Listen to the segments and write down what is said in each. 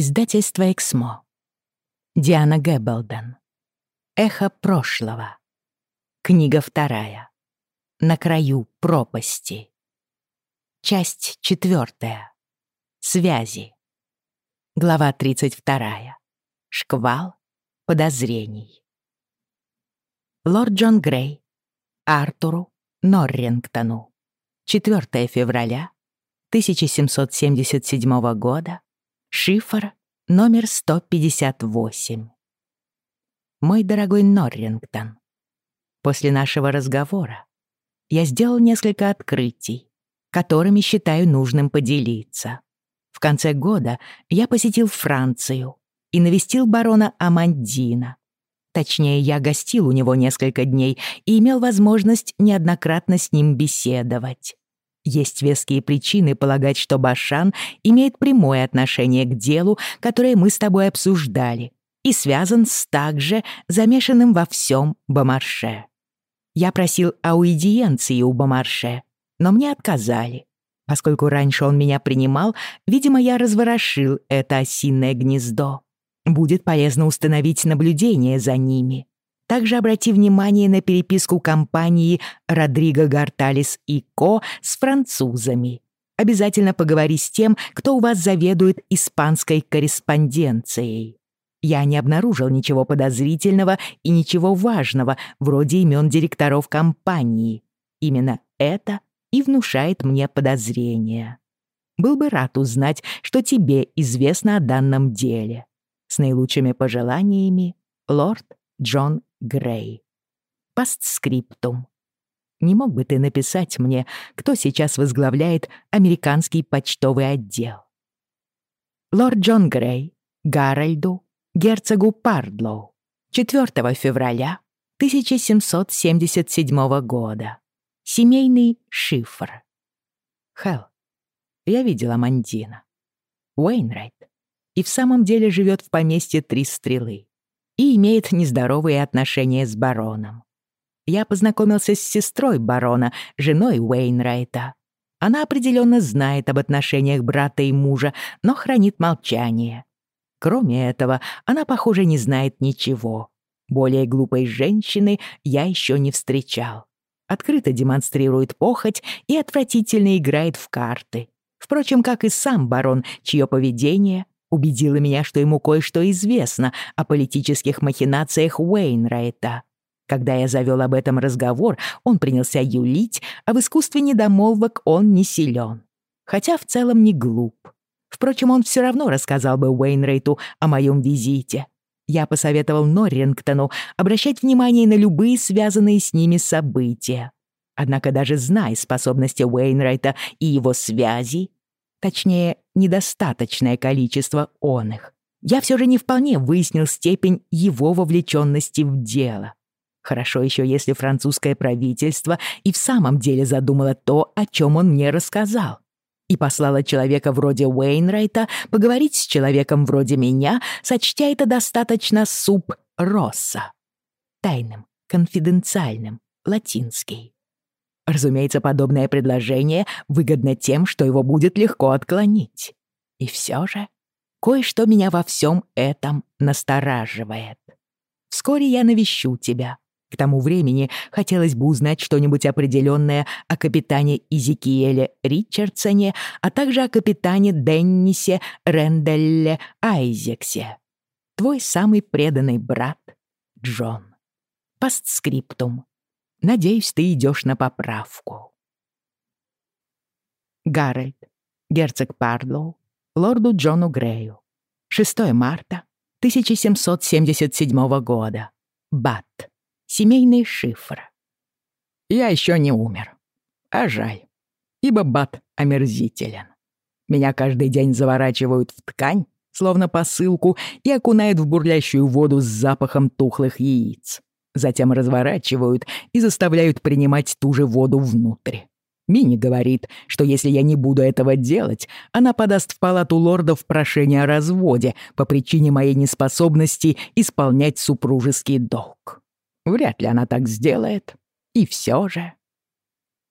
Издательство «Эксмо». Диана Гэббелден. «Эхо прошлого». Книга вторая. «На краю пропасти». Часть четвертая. Связи. Глава 32. Шквал подозрений. Лорд Джон Грей. Артуру Норрингтону. 4 февраля 1777 года Шифр номер 158. Мой дорогой Норрингтон, после нашего разговора я сделал несколько открытий, которыми считаю нужным поделиться. В конце года я посетил Францию и навестил барона Амандина. Точнее, я гостил у него несколько дней и имел возможность неоднократно с ним беседовать. Есть веские причины полагать, что Башан имеет прямое отношение к делу, которое мы с тобой обсуждали, и связан с также замешанным во всем Бомарше. Я просил аудиенции у Бомарше, но мне отказали. Поскольку раньше он меня принимал, видимо, я разворошил это осинное гнездо. Будет полезно установить наблюдение за ними. Также обрати внимание на переписку компании Родриго Гарталис и Ко с французами. Обязательно поговори с тем, кто у вас заведует испанской корреспонденцией. Я не обнаружил ничего подозрительного и ничего важного, вроде имен директоров компании. Именно это и внушает мне подозрения. Был бы рад узнать, что тебе известно о данном деле. С наилучшими пожеланиями, лорд Джон Грей. Постскриптум. Не мог бы ты написать мне, кто сейчас возглавляет американский почтовый отдел? Лорд Джон Грей, Гарольду, герцогу Пардлоу, 4 февраля 1777 года. Семейный шифр. Хелл, я видела Мандина. Уэйнрайт и в самом деле живет в поместье Три Стрелы и имеет нездоровые отношения с бароном. Я познакомился с сестрой барона, женой Уэйнрайта. Она определенно знает об отношениях брата и мужа, но хранит молчание. Кроме этого, она, похоже, не знает ничего. Более глупой женщины я еще не встречал. Открыто демонстрирует похоть и отвратительно играет в карты. Впрочем, как и сам барон, чье поведение убедила меня, что ему кое-что известно о политических махинациях Уэйнрайта. Когда я завел об этом разговор, он принялся юлить, а в искусстве недомолвок он не силен. Хотя в целом не глуп. Впрочем, он все равно рассказал бы Уэйнрейту о моем визите. Я посоветовал Норрингтону обращать внимание на любые связанные с ними события. Однако даже зная способности Уэйнрайта и его связи, точнее, недостаточное количество он их. Я все же не вполне выяснил степень его вовлеченности в дело. Хорошо еще, если французское правительство и в самом деле задумало то, о чем он мне рассказал. И послало человека вроде Уэйнрайта поговорить с человеком вроде меня, сочтя это достаточно суп Росса. Тайным, конфиденциальным, латинский. Разумеется, подобное предложение выгодно тем, что его будет легко отклонить. И все же кое-что меня во всем этом настораживает. Вскоре я навещу тебя. К тому времени хотелось бы узнать что-нибудь определенное о капитане Изикиеле Ричардсоне, а также о капитане Деннисе Ренделле Айзексе. Твой самый преданный брат Джон. Постскриптум. Надеюсь, ты идешь на поправку. Гарольд, герцог Пардлоу, лорду Джону Грею. 6 марта 1777 года. Бат. Семейный шифр. Я еще не умер. А жаль, ибо Бат омерзителен. Меня каждый день заворачивают в ткань, словно посылку, и окунают в бурлящую воду с запахом тухлых яиц затем разворачивают и заставляют принимать ту же воду внутрь. Мини говорит, что если я не буду этого делать, она подаст в палату лордов прошение о разводе по причине моей неспособности исполнять супружеский долг. Вряд ли она так сделает. И все же...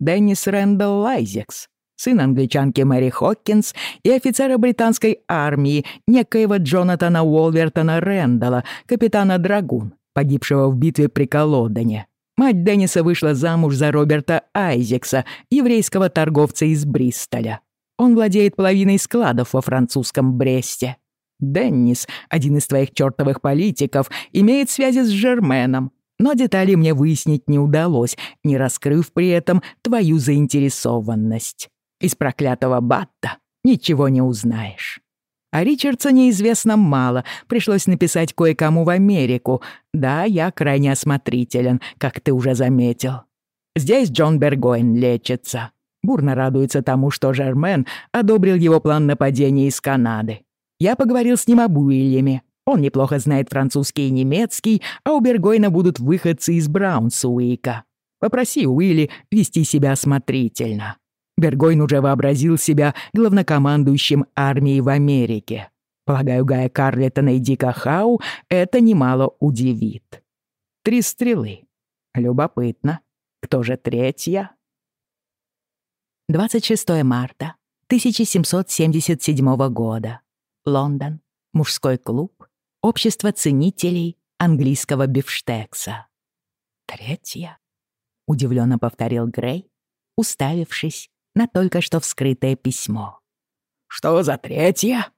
Деннис Рэндалл Лайзекс сын англичанки Мэри Хоккинс и офицера британской армии, некоего Джонатана Уолвертона Рэндалла, капитана Драгун, погибшего в битве при Колодане. Мать Денниса вышла замуж за Роберта Айзекса, еврейского торговца из Бристоля. Он владеет половиной складов во французском Бресте. Деннис, один из твоих чертовых политиков, имеет связи с Жерменом, но детали мне выяснить не удалось, не раскрыв при этом твою заинтересованность. Из проклятого Батта ничего не узнаешь. О Ричардсоне известно мало, пришлось написать кое-кому в Америку. Да, я крайне осмотрителен, как ты уже заметил. Здесь Джон Бергойн лечится. Бурно радуется тому, что Жермен одобрил его план нападения из Канады. Я поговорил с ним об Уильяме. Он неплохо знает французский и немецкий, а у Бергойна будут выходцы из Браунсуика. Попроси Уилли вести себя осмотрительно. Бергойн уже вообразил себя главнокомандующим армией в Америке. Полагаю, Гая Карлеттона и Дика Хау это немало удивит. Три стрелы. Любопытно. Кто же третья? 26 марта 1777 года. Лондон. Мужской клуб. Общество ценителей английского бифштекса. Третья? Удивленно повторил Грей, уставившись на только что вскрытое письмо. «Что за третья?»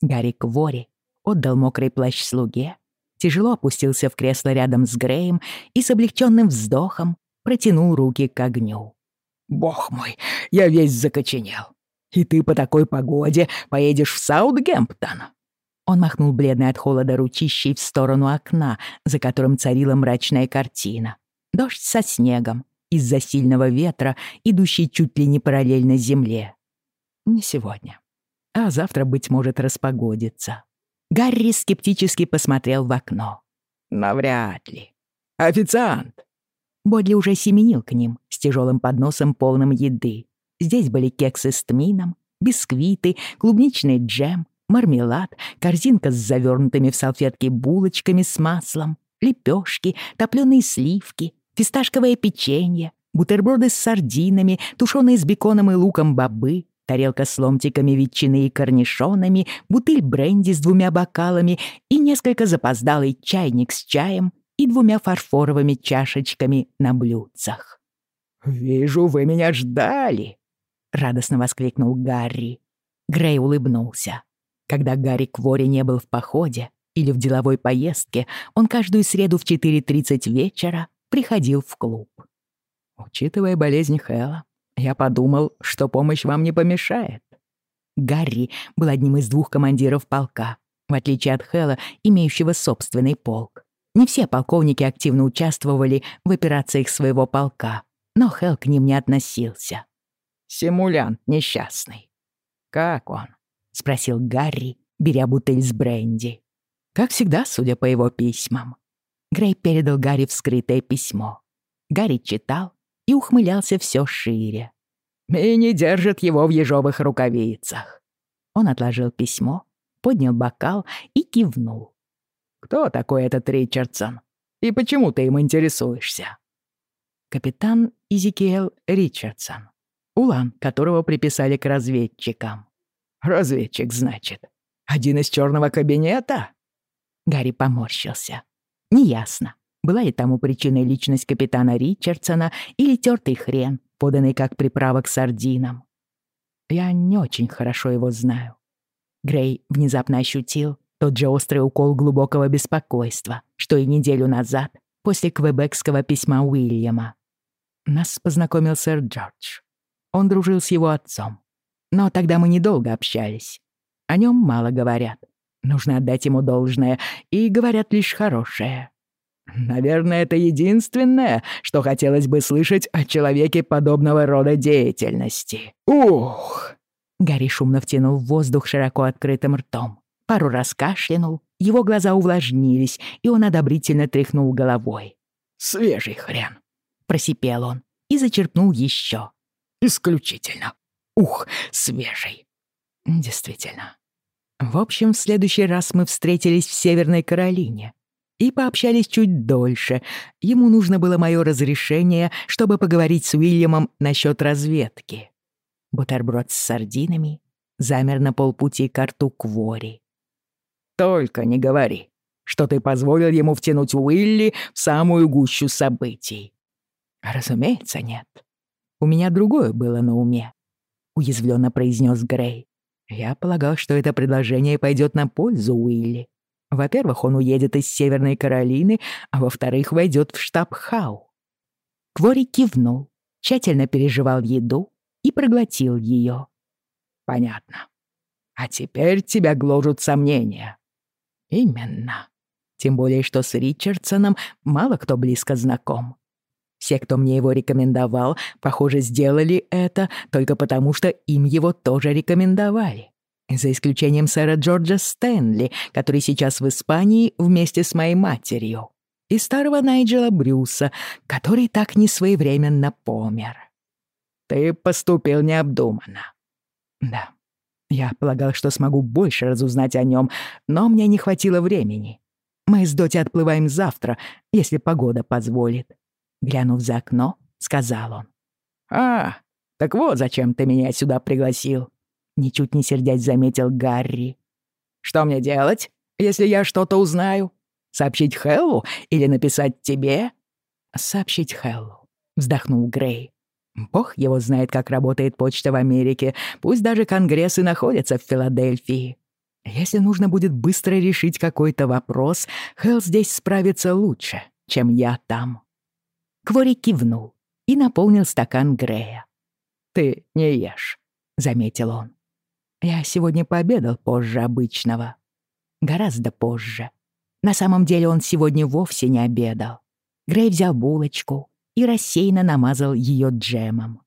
Гарри Квори отдал мокрый плащ слуге, тяжело опустился в кресло рядом с Греем и с облегченным вздохом протянул руки к огню. «Бог мой, я весь закоченел. И ты по такой погоде поедешь в Саутгемптон?» Он махнул бледной от холода ручищей в сторону окна, за которым царила мрачная картина. Дождь со снегом, из-за сильного ветра, идущий чуть ли не параллельно земле. Не сегодня. А завтра, быть может, распогодится. Гарри скептически посмотрел в окно. Навряд ли. Официант! Бодли уже семенил к ним с тяжелым подносом, полным еды. Здесь были кексы с тмином, бисквиты, клубничный джем, мармелад, корзинка с завернутыми в салфетки булочками с маслом, лепешки, топленые сливки, фисташковое печенье, бутерброды с сардинами, тушеные с беконом и луком бобы, тарелка с ломтиками ветчины и корнишонами, бутыль бренди с двумя бокалами и несколько запоздалый чайник с чаем и двумя фарфоровыми чашечками на блюдцах. «Вижу, вы меня ждали!» — радостно воскликнул Гарри. Грей улыбнулся. Когда Гарри Квори не был в походе или в деловой поездке, он каждую среду в 4.30 вечера приходил в клуб. Учитывая болезнь Хэлла, я подумал, что помощь вам не помешает. Гарри был одним из двух командиров полка, в отличие от Хэлла, имеющего собственный полк. Не все полковники активно участвовали в операциях своего полка, но Хэл к ним не относился. «Симулянт несчастный. Как он?» — спросил Гарри, беря бутыль с бренди. Как всегда, судя по его письмам. Грей передал Гарри вскрытое письмо. Гарри читал и ухмылялся все шире. «И не держит его в ежовых рукавицах». Он отложил письмо, поднял бокал и кивнул. «Кто такой этот Ричардсон? И почему ты им интересуешься?» Капитан Изикиэл Ричардсон, улан которого приписали к разведчикам. «Разведчик, значит? Один из черного кабинета?» Гарри поморщился. Неясно, была ли тому причиной личность капитана Ричардсона или тертый хрен, поданный как приправа к сардинам. Я не очень хорошо его знаю. Грей внезапно ощутил тот же острый укол глубокого беспокойства, что и неделю назад, после квебекского письма Уильяма. Нас познакомил сэр Джордж. Он дружил с его отцом. Но тогда мы недолго общались. О нем мало говорят. Нужно отдать ему должное, и говорят лишь хорошее. Наверное, это единственное, что хотелось бы слышать о человеке подобного рода деятельности. Ух! Гарри шумно втянул воздух широко открытым ртом. Пару раз кашлянул, его глаза увлажнились, и он одобрительно тряхнул головой. «Свежий хрен!» — просипел он и зачерпнул еще. «Исключительно! Ух, свежий!» «Действительно, в общем, в следующий раз мы встретились в Северной Каролине и пообщались чуть дольше. Ему нужно было мое разрешение, чтобы поговорить с Уильямом насчет разведки. Бутерброд с сардинами замер на полпути к рту Квори. «Только не говори, что ты позволил ему втянуть Уилли в самую гущу событий». «Разумеется, нет. У меня другое было на уме», — уязвленно произнес Грей. «Я полагал, что это предложение пойдет на пользу Уилли. Во-первых, он уедет из Северной Каролины, а во-вторых, войдет в штаб Хау». Квори кивнул, тщательно переживал еду и проглотил ее. «Понятно. А теперь тебя гложут сомнения». «Именно. Тем более, что с Ричардсоном мало кто близко знаком. Все, кто мне его рекомендовал, похоже, сделали это только потому, что им его тоже рекомендовали. За исключением сэра Джорджа Стэнли, который сейчас в Испании вместе с моей матерью, и старого Найджела Брюса, который так несвоевременно помер. Ты поступил необдуманно. Да. Я полагал, что смогу больше разузнать о нем, но мне не хватило времени. Мы с Доти отплываем завтра, если погода позволит. Глянув за окно, сказал он. «А, так вот зачем ты меня сюда пригласил», — ничуть не сердясь заметил Гарри. «Что мне делать, если я что-то узнаю? Сообщить Хеллу или написать тебе?» «Сообщить Хеллу», — вздохнул Грей. «Бог его знает, как работает почта в Америке, пусть даже Конгресс и находится в Филадельфии. Если нужно будет быстро решить какой-то вопрос, Хелл здесь справится лучше, чем я там». Квори кивнул и наполнил стакан Грея. «Ты не ешь», — заметил он. «Я сегодня пообедал позже обычного. Гораздо позже. На самом деле он сегодня вовсе не обедал. Грей взял булочку и рассеянно намазал ее джемом.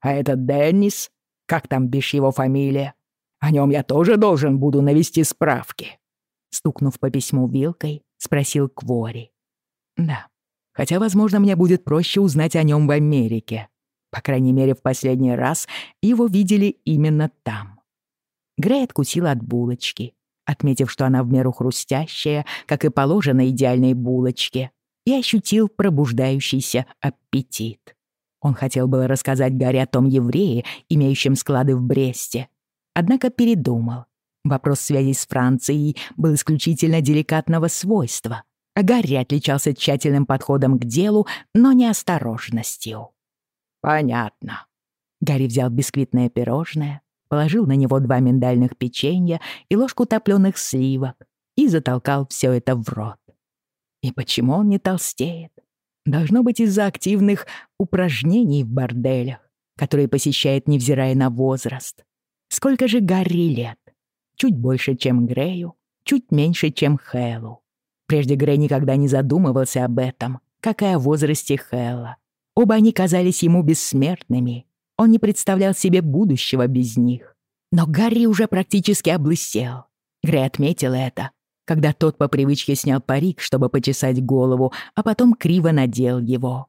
«А этот Деннис? Как там бишь его фамилия? О нем я тоже должен буду навести справки». Стукнув по письму вилкой, спросил Квори. «Да, Хотя, возможно, мне будет проще узнать о нем в Америке. По крайней мере, в последний раз его видели именно там. Грей откусил от булочки, отметив, что она в меру хрустящая, как и положено идеальной булочке, и ощутил пробуждающийся аппетит. Он хотел было рассказать Гарри о том еврее, имеющем склады в Бресте, однако передумал. Вопрос связи с Францией был исключительно деликатного свойства — Гарри отличался тщательным подходом к делу, но неосторожностью. «Понятно». Гарри взял бисквитное пирожное, положил на него два миндальных печенья и ложку топлёных сливок и затолкал все это в рот. И почему он не толстеет? Должно быть из-за активных упражнений в борделях, которые посещает, невзирая на возраст. Сколько же Гарри лет? Чуть больше, чем Грею, чуть меньше, чем Хэллу. Прежде Грей никогда не задумывался об этом, как и о возрасте Хэлла. Оба они казались ему бессмертными. Он не представлял себе будущего без них. Но Гарри уже практически облысел. Грей отметил это, когда тот по привычке снял парик, чтобы почесать голову, а потом криво надел его.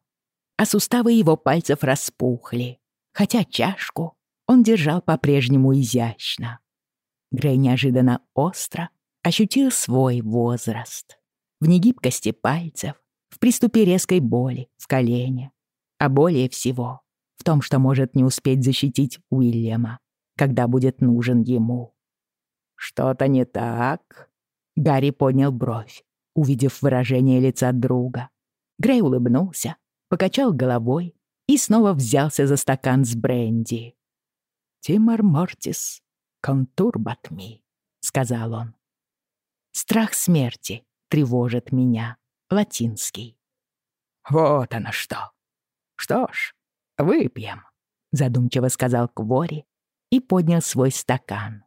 А суставы его пальцев распухли, хотя чашку он держал по-прежнему изящно. Грей неожиданно остро ощутил свой возраст в негибкости пальцев, в приступе резкой боли в колене, а более всего в том, что может не успеть защитить Уильяма, когда будет нужен ему. «Что-то не так?» Гарри поднял бровь, увидев выражение лица друга. Грей улыбнулся, покачал головой и снова взялся за стакан с бренди. «Тимор Мортис, контурбатми», — сказал он. Страх смерти тревожит меня. Латинский. «Вот оно что! Что ж, выпьем», — задумчиво сказал Квори и поднял свой стакан.